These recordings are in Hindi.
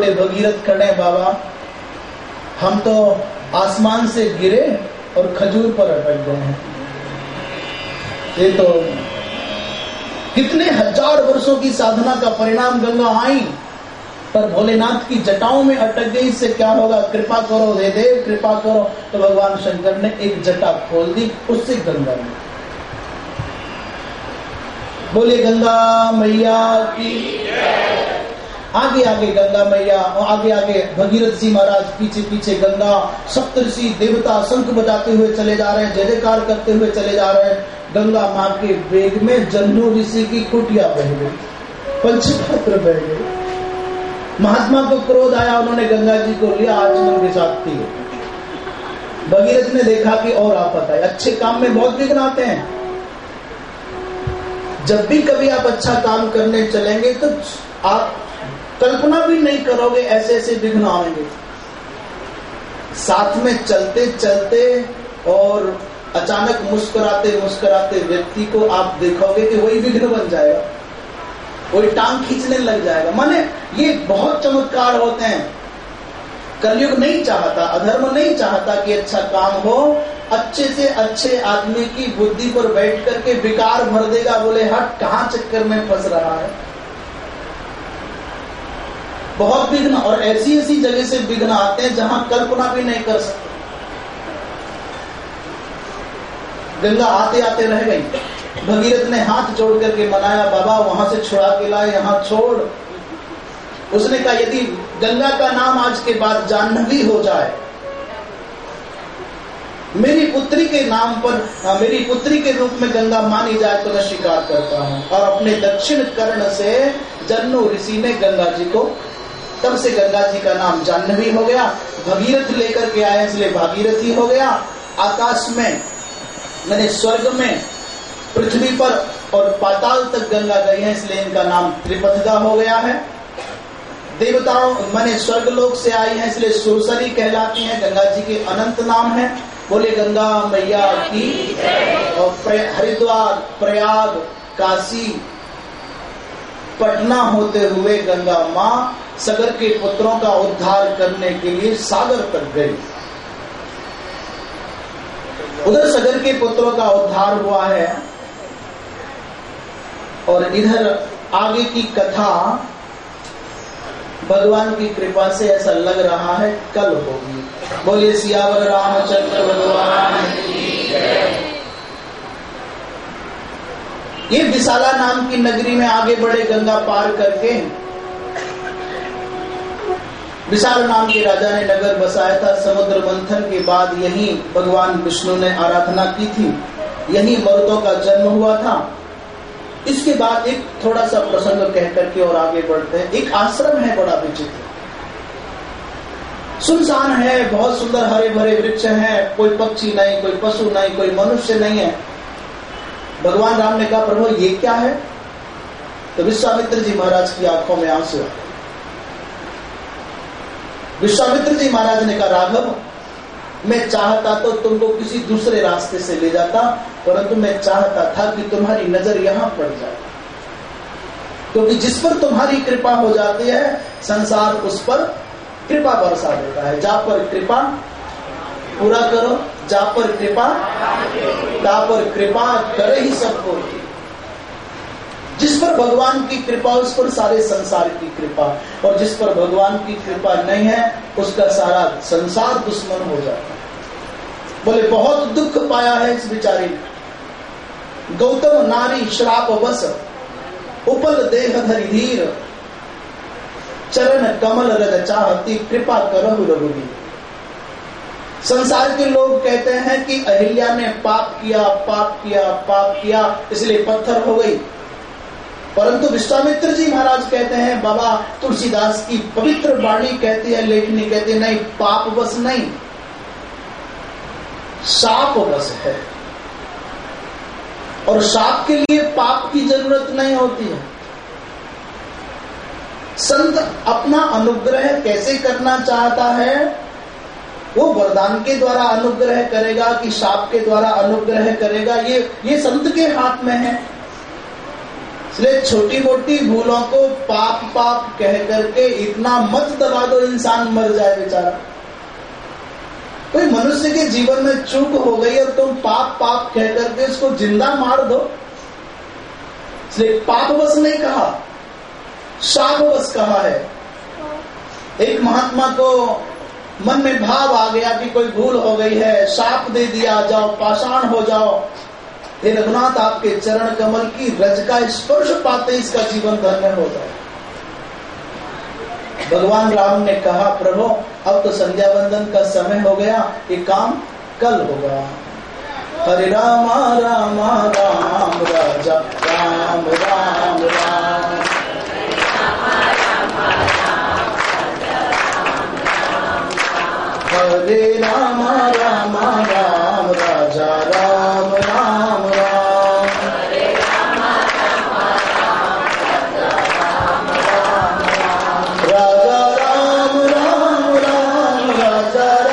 भगीरथ खड़े बाबा। हम तो आसमान से गिरे और खजूर पर अटक गए हैं। ये तो कितने हज़ार वर्षों की साधना का परिणाम गंगा आई, पर भोलेनाथ की जटाओं में अटक गई। इससे क्या होगा? कृपा करो दे देव, कृपा करो। तो भगवान शंकर ने एक जटा खोल दी, उससे गंगा में बोले, गंगा मैया की आगे आगे गंगा मैया और आगे आगे भगीरथ जी महाराज, पीछे पीछे गंगा, सप्तऋषि देवता, शंख बजाते हुए चले जा रहे हैं जय जयकार करते हुए चले जा रहे हैं। गंगा माँ के वेग में जन्नू ऋषि की कुटिया बह गई, पंचपात्र बह गए महात्मा को क्रोध आया, उन्होंने गंगा जी को लिया, आचमन के साथ थी भगीरथ ने देखा कि और आपत है अच्छे काम में बहुत विघ्न आते हैं। जब भी कभी आप अच्छा काम करने चलेंगे तो आप कल्पना भी नहीं करोगे ऐसे ऐसे विघ्न आएँगे। साथ में चलते चलते और अचानक मुस्कुराते मुस्कुराते व्यक्ति को आप देखोगे कि वही विघ्न बन जाएगा। वही टांग खींचने लग जाएगा। माने ये बहुत चमत्कार होते हैं। कलयुग नहीं चाहता, अधर्म नहीं चाहता कि अच्छा काम हो, अच्छे से अच्छे आदमी की बुद्धि पर बैठ करके विकार भर देगा, बोले, हट, कहा चक्कर में फंस रहा है? बहुत विघ्न और ऐसी ऐसी जगह से विघ्न आते हैं जहाँ कल्पना भी नहीं कर सकते। गंगा आते आते रह गई। भगीरथ ने हाथ जोड़ करके मनाया बाबा वहाँ से छुड़ा के लाए यहाँ छोड़। उसने कहा यदि गंगा का नाम आज के बाद जाह्नवी हो जाए मेरी पुत्री के नाम पर आ, मेरी पुत्री के रूप में गंगा मानी जाए तो मैं स्वीकार करता हूँ। और अपने दक्षिण कर्ण से जन्नू ऋषि ने गंगा जी को तब से गंगा जी का नाम जाह्नवी हो गया, भगीरथ लेकर के आए इसलिए भागीरथी हो गया। आकाश में, मैंने स्वर्ग में, पृथ्वी पर और पाताल तक गंगा गई है, इसलिए इनका नाम त्रिपथगा हो गया है। देवताओं, मैंने स्वर्ग लोक से आई है, इसलिए सुरसरी कहलाती है। गंगा जी के अनंत नाम है। बोले, गंगा मैया की और हरिद्वार, प्रयाग, काशी, पटना होते हुए गंगा माँ सगर के पुत्रों का उद्धार करने के लिए सागर तक गई। उधर सगर के पुत्रों का उद्धार हुआ है और इधर आगे की कथा भगवान की कृपा से ऐसा लग रहा है कल होगी। बोलिए, सियावर रामचंद्र भगवान ये विशाला नाम की नगरी में आगे बढ़े गंगा पार करके विशाल नाम के राजा ने नगर बसाया था। समुद्र मंथन के बाद यही भगवान विष्णु ने आराधना की थी। यही मरुतों का जन्म हुआ था। इसके बाद एक थोड़ा सा प्रसंग कह करके और आगे बढ़ते हैं। एक आश्रम है बड़ा विचित्र। सुनसान है, बहुत सुंदर हरे भरे वृक्ष हैं। कोई पक्षी नहीं, कोई पशु नहीं, कोई मनुष्य नहीं है। भगवान राम ने कहा, प्रभु, ये क्या है? तो विश्वामित्र जी महाराज की आँखों में आँसू विश्वामित्र जी महाराज ने कहा, राघव, मैं चाहता तो तुमको किसी दूसरे रास्ते से ले जाता, परंतु मैं चाहता था कि तुम्हारी नज़र यहाँ पड़ जाए। क्योंकि जिस पर तुम्हारी कृपा हो जाती है, संसार उस पर कृपा बरसा देता है। जा पर कृपा, पूरा करो, जा पर कृपा, ता पर कृपा, करे ही सबको जिस पर भगवान की कृपा, उस पर सारे संसार की कृपा। और जिस पर भगवान की कृपा नहीं है, उसका सारा संसार दुश्मन हो जाता है। बोले, बहुत दुख पाया है इस बिचारी गौतम नारी श्राप बस उपल देह धरी धीर। चरण कमल रज चाहती, कृपा करो रघुवीर। संसार के लोग कहते हैं कि अहिल्या ने पाप किया पाप किया पाप किया, इसलिए पत्थर हो गई। परंतु विश्वामित्र जी महाराज कहते हैं, बाबा तुलसीदास की पवित्र वाणी कहती है, लेखनी कहती है, नहीं, पाप बस नहीं। साप बस है। और साप के लिए पाप की ज़रूरत नहीं होती है। संत अपना अनुग्रह कैसे करना चाहता है, वो वरदान के द्वारा अनुग्रह करेगा कि साप के द्वारा अनुग्रह करेगा। ये ये संत के हाथ में है। इसलिए छोटी मोटी भूलों को पाप पाप कह करके इतना मत दबा दो, इंसान मर जाए बेचारा। कोई मनुष्य के जीवन में चूक हो गई और तुम पाप पाप कह करके उसको ज़िंदा मार दो। इसलिए पाप बस नहीं कहा, शाप बस कहा है। एक महात्मा को मन में भाव आ गया कि कोई भूल हो गई है, शाप दे दिया, जाओ, पाषाण हो जाओ। हे रघुनाथ आपके चरण कमल की रज का स्पर्श पाते इसका जीवन धन्य हो जाए भगवान राम ने कहा प्रभु अब तो संध्या बंदन का समय हो गया ये काम कल होगा हरे राम राम राम राजा राम राम राम हरे राम Sadar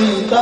partita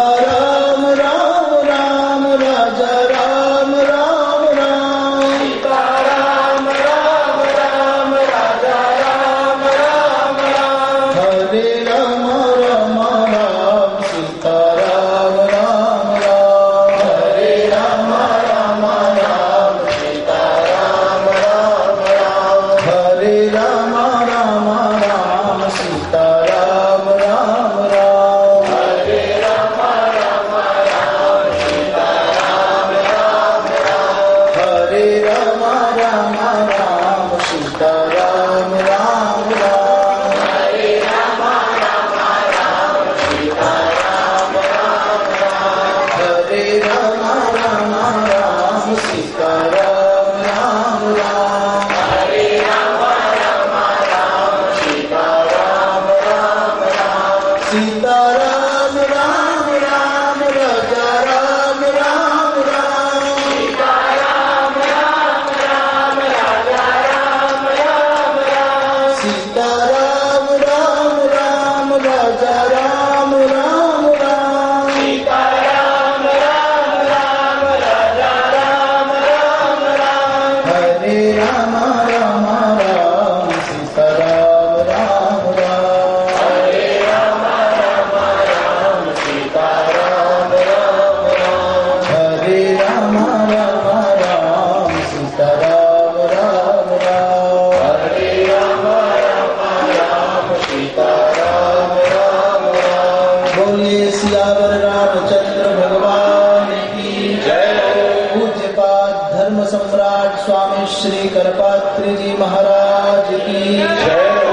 सम्राट स्वामी श्री करपात्री जी महाराज की जय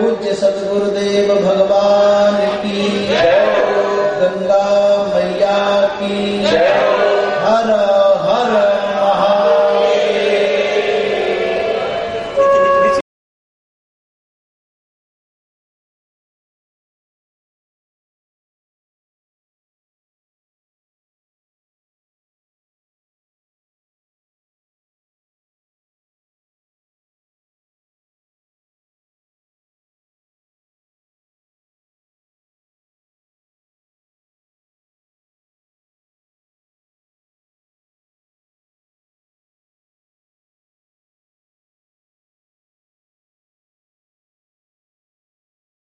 पूज्य सदगुरुदेव भगवान की गंगा मैया की हर